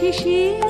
是谁。